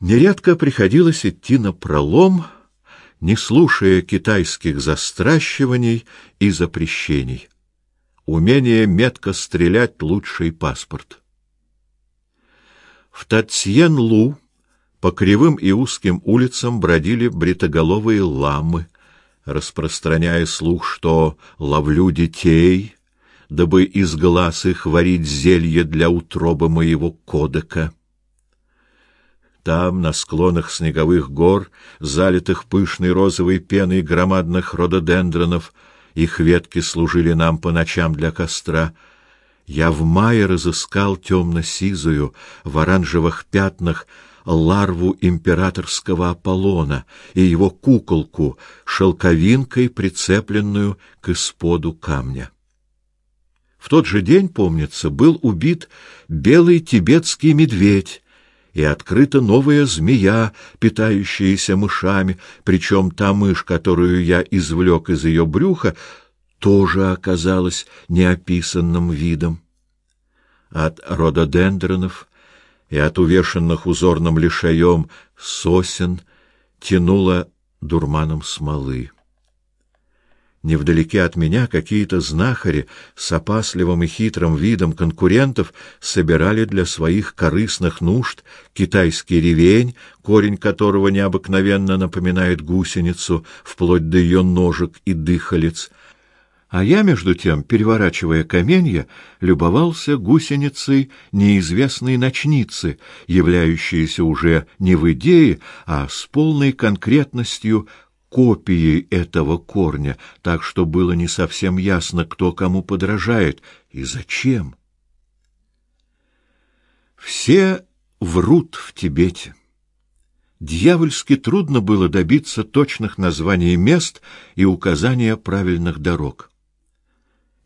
Нередко приходилось идти на пролом, не слушая китайских застращиваний и запрещений. Умение метко стрелять — лучший паспорт. В Татьен-Лу по кривым и узким улицам бродили бритоголовые ламы, распространяя слух, что ловлю детей, дабы из глаз их варить зелье для утробы моего кодека. Там, на склонах снеговых гор, залитых пышной розовой пеной громадных рододендронов, их ветки служили нам по ночам для костра. Я в мае разыскал темно-сизую, в оранжевых пятнах, ларву императорского Аполлона и его куколку, шелковинкой, прицепленную к исподу камня. В тот же день, помнится, был убит белый тибетский медведь, и открыта новая змея, питающаяся мышами, причем та мышь, которую я извлек из ее брюха, тоже оказалась неописанным видом. От рододендронов и от увешанных узорным лишаем сосен тянуло дурманом смолы. Невдалеке от меня какие-то знахари с опасливым и хитрым видом конкурентов собирали для своих корыстных нужд китайский ревень, корень которого необыкновенно напоминает гусеницу, вплоть до ее ножек и дыхалец. А я, между тем, переворачивая каменья, любовался гусеницей неизвестной ночницы, являющейся уже не в идее, а с полной конкретностью копией этого корня, так что было не совсем ясно, кто кому подражает и зачем. Все врут в Тибете. Дьявольски трудно было добиться точных названий мест и указания правильных дорог.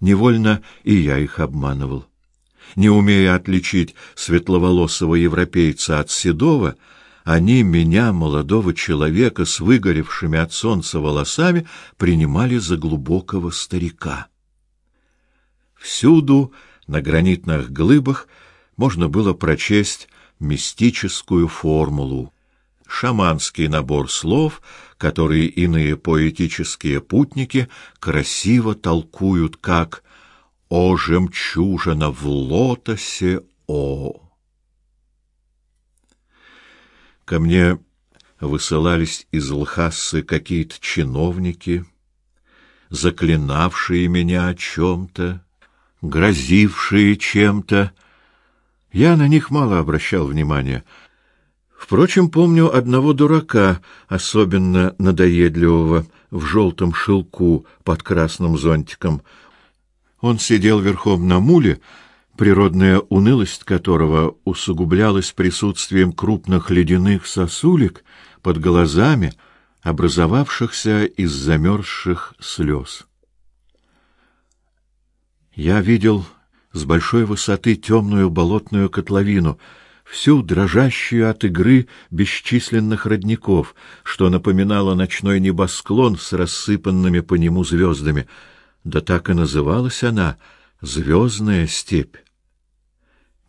Невольно и я их обманывал. Не умея отличить светловолосого европейца от седого, они меня, молодого человека с выгоревшими от солнца волосами, принимали за глубокого старика. Всюду на гранитных глыбах можно было прочесть мистическую формулу, шаманский набор слов, которые иные поэтические путники красиво толкуют как «О жемчужина в лотосе, о!» Ко мне высылались из Лхасы какие-то чиновники, заклинавшие меня о чем-то, грозившие чем-то. Я на них мало обращал внимания. Впрочем, помню одного дурака, особенно надоедливого, в желтом шелку под красным зонтиком. Он сидел верхом на муле, природная унылость которого усугублялась присутствием крупных ледяных сосулек под глазами, образовавшихся из замерзших слез. Я видел с большой высоты темную болотную котловину, всю дрожащую от игры бесчисленных родников, что напоминало ночной небосклон с рассыпанными по нему звездами. Да так и называлась она — звездная степь.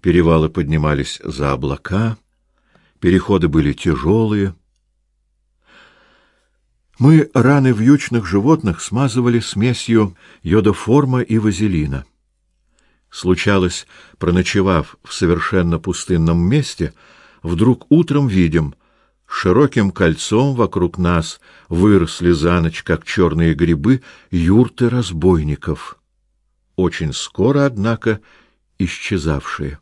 Перевалы поднимались за облака, переходы были тяжелые. Мы раны вьючных животных смазывали смесью йодоформа и вазелина. Случалось, проночевав в совершенно пустынном месте, вдруг утром видим, широким кольцом вокруг нас выросли за ночь, как черные грибы, юрты разбойников. Очень скоро, однако, исчезавшие.